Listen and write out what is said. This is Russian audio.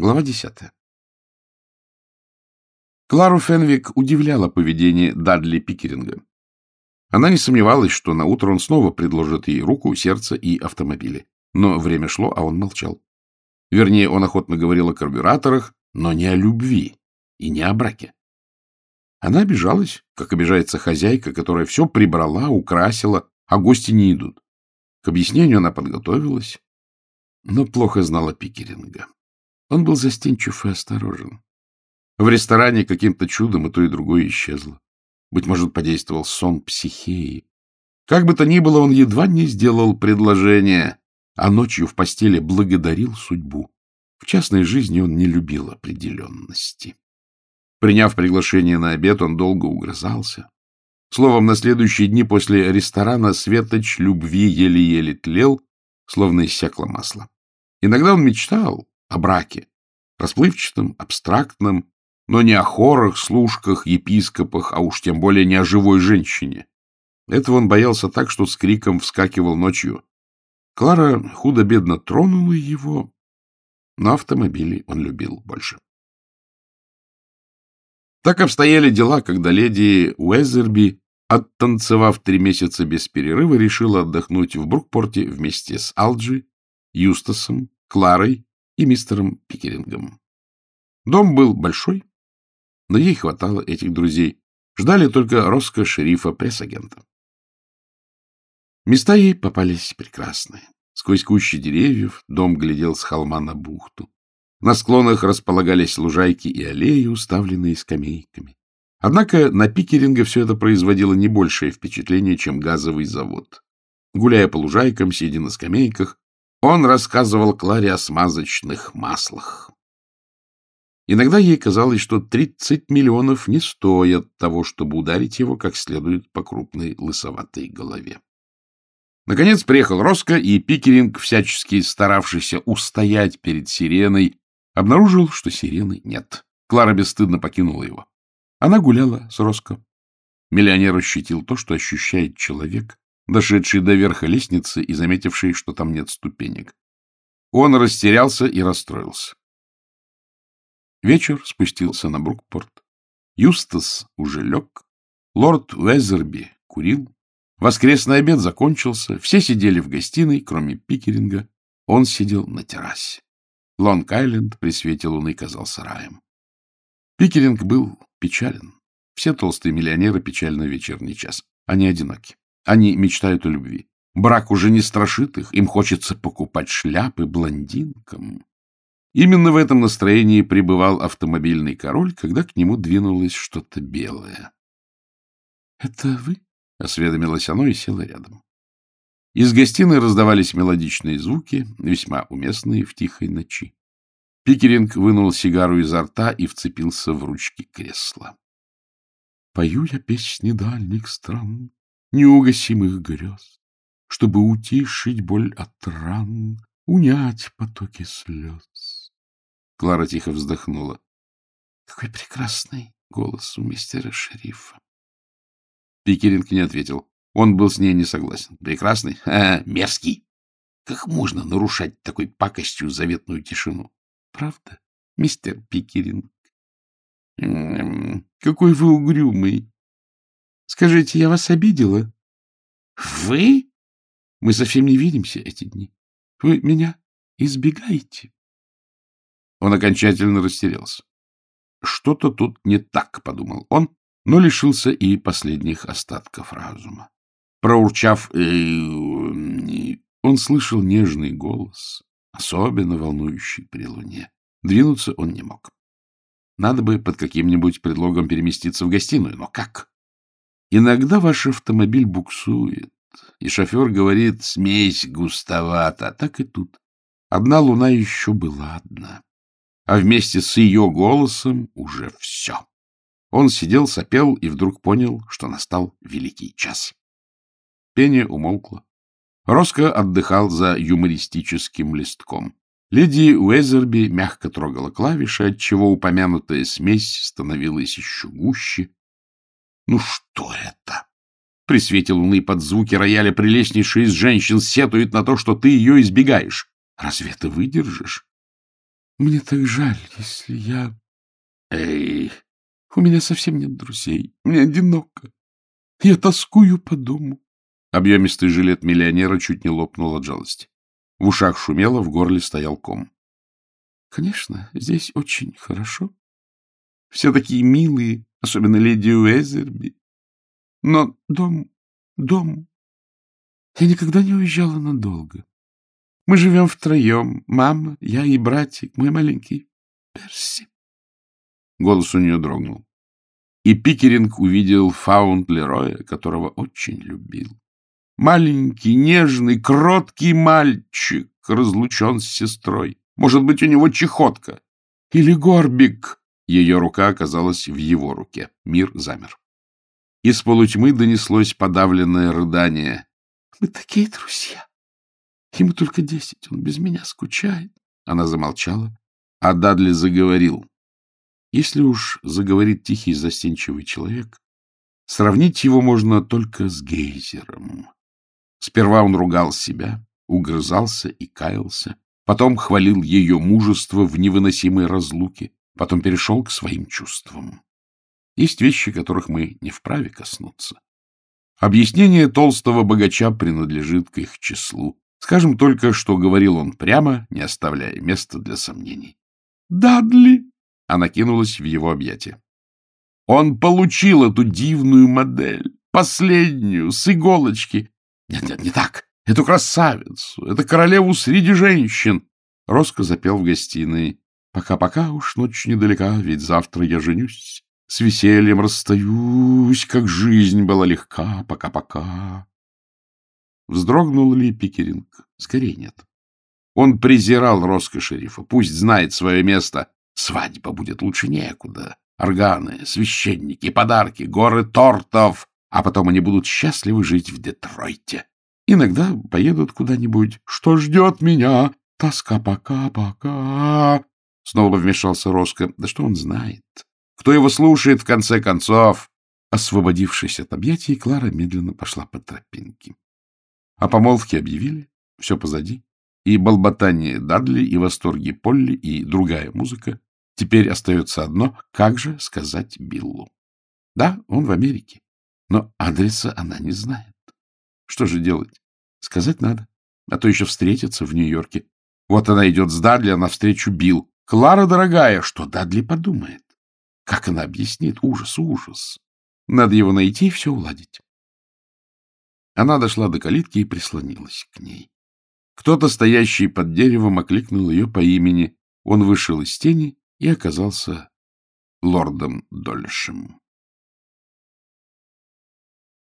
Глава десятая. Клару Фенвик удивляло поведение Дадли Пикеринга. Она не сомневалась, что на утро он снова предложит ей руку, сердце и автомобили. Но время шло, а он молчал. Вернее, он охотно говорил о карбюраторах, но не о любви и не о браке. Она обижалась, как обижается хозяйка, которая все прибрала, украсила, а гости не идут. К объяснению она подготовилась, но плохо знала Пикеринга. Он был застенчив и осторожен. В ресторане каким-то чудом и то, и другое исчезло. Быть может, подействовал сон психеи. Как бы то ни было, он едва не сделал предложение, а ночью в постели благодарил судьбу. В частной жизни он не любил определенности. Приняв приглашение на обед, он долго угрызался. Словом, на следующие дни после ресторана светоч любви еле-еле тлел, словно иссякло масло. Иногда он мечтал о браке, расплывчатом, абстрактном, но не о хорах, служках, епископах, а уж тем более не о живой женщине. Этого он боялся так, что с криком вскакивал ночью. Клара худо-бедно тронула его, но автомобили он любил больше. Так обстояли дела, когда леди Уэзерби, оттанцевав три месяца без перерыва, решила отдохнуть в Брукпорте вместе с Алджи, Юстасом, Кларой и мистером Пикерингом. Дом был большой, но ей хватало этих друзей. Ждали только Роско шерифа пресс-агента. Места ей попались прекрасные. Сквозь кущи деревьев дом глядел с холма на бухту. На склонах располагались лужайки и аллеи, уставленные скамейками. Однако на Пикеринга все это производило не большее впечатление, чем газовый завод. Гуляя по лужайкам, сидя на скамейках, он рассказывал Кларе о смазочных маслах. Иногда ей казалось, что 30 миллионов не стоят того, чтобы ударить его как следует по крупной лысоватой голове. Наконец приехал Роско, и Пикеринг, всячески старавшийся устоять перед сиреной, Обнаружил, что сирены нет. Клара бесстыдно покинула его. Она гуляла с Роско. Миллионер ощутил то, что ощущает человек, дошедший до верха лестницы и заметивший, что там нет ступенек. Он растерялся и расстроился. Вечер спустился на Брукпорт. Юстас уже лег. Лорд Уэзерби курил. Воскресный обед закончился. Все сидели в гостиной, кроме Пикеринга. Он сидел на террасе. Лонг-Айленд при свете луны казался раем. Пикеринг был печален. Все толстые миллионеры печальны в вечерний час. Они одиноки. Они мечтают о любви. Брак уже не страшит их. Им хочется покупать шляпы блондинкам. Именно в этом настроении пребывал автомобильный король, когда к нему двинулось что-то белое. — Это вы? — осведомилось оно и село рядом. Из гостиной раздавались мелодичные звуки, весьма уместные в тихой ночи. Пикеринг вынул сигару изо рта и вцепился в ручки кресла. Пою я песни дальних стран, неугасимых грез, чтобы утишить боль от ран, унять потоки слез. Клара тихо вздохнула. Какой прекрасный голос у мистера шерифа. Пикеринг не ответил. Он был с ней не согласен. Прекрасный? А, мерзкий. Как можно нарушать такой пакостью заветную тишину? Правда, мистер Пикеринг? М-м, какой вы угрюмый. Скажите, я вас обидела? Вы? Мы совсем не видимся эти дни. Вы меня избегаете. Он окончательно растерялся. Что-то тут не так, подумал он, но лишился и последних остатков разума. Проурчав, «э, он слышал нежный голос, особенно волнующий при луне. Двинуться он не мог. Надо бы под каким-нибудь предлогом переместиться в гостиную, но как? Иногда ваш автомобиль буксует, и шофер говорит «смесь густовата», так и тут. Одна луна еще была одна, а вместе с ее голосом уже все. Он сидел, сопел и вдруг понял, что настал великий час. Пение умолкло. Роско отдыхал за юмористическим листком. Леди Уэзерби мягко трогала клавиши, отчего упомянутая смесь становилась еще гуще. Ну что это? При свете луны под звуки рояля прелестнейшая из женщин сетует на то, что ты ее избегаешь. Разве ты выдержишь? Мне так жаль, если я... Эй, у меня совсем нет друзей. Мне одиноко. Я тоскую по дому. Объемистый жилет миллионера чуть не лопнул от жалости. В ушах шумело, в горле стоял ком. — Конечно, здесь очень хорошо. Все такие милые, особенно леди Уэзерби. Но дом, дом... Я никогда не уезжала надолго. Мы живем втроем. Мама, я и братик, мой маленький Перси. Голос у нее дрогнул. И Пикеринг увидел Фаунд Лероя, которого очень любил. Маленький, нежный, кроткий мальчик разлучен с сестрой. Может быть, у него чехотка. Или горбик. Ее рука оказалась в его руке. Мир замер. Из полутьмы донеслось подавленное рыдание. — Мы такие друзья. Ему только десять, он без меня скучает. Она замолчала, а Дадли заговорил. Если уж заговорит тихий застенчивый человек, сравнить его можно только с гейзером. Сперва он ругал себя, угрызался и каялся, потом хвалил ее мужество в невыносимой разлуке, потом перешел к своим чувствам. Есть вещи, которых мы не вправе коснуться. Объяснение толстого богача принадлежит к их числу. Скажем только, что говорил он прямо, не оставляя места для сомнений. «Дадли!» — она кинулась в его объятия. Он получил эту дивную модель, последнюю, с иголочки. Нет-нет, не так. Эту красавицу, эту королеву среди женщин. Роско запел в гостиной. Пока-пока уж ночь недалека, ведь завтра я женюсь. С весельем расстаюсь, как жизнь была легка. Пока-пока. Вздрогнул ли Пикеринг? Скорее нет. Он презирал роскошь шерифа. Пусть знает свое место. Свадьба будет лучше некуда. Органы, священники, подарки, горы тортов. А потом они будут счастливы жить в Детройте. Иногда поедут куда-нибудь. Что ждет меня? Тоска пока-пока. Снова вмешался Роско. Да что он знает? Кто его слушает, в конце концов? Освободившись от объятий, Клара медленно пошла по тропинке. О помолвке объявили, все позади, и болботание Дадли, и восторги Полли, и другая музыка. Теперь остается одно — как же сказать Биллу? Да, он в Америке, но адреса она не знает. Что же делать? Сказать надо, а то еще встретиться в Нью-Йорке. Вот она идет с Дадли, а навстречу Билл. Клара, дорогая, что Дадли подумает? Как она объяснит? Ужас, ужас. Надо его найти и все уладить. Она дошла до калитки и прислонилась к ней. Кто-то, стоящий под деревом, окликнул ее по имени. Он вышел из тени и оказался лордом Дольшем.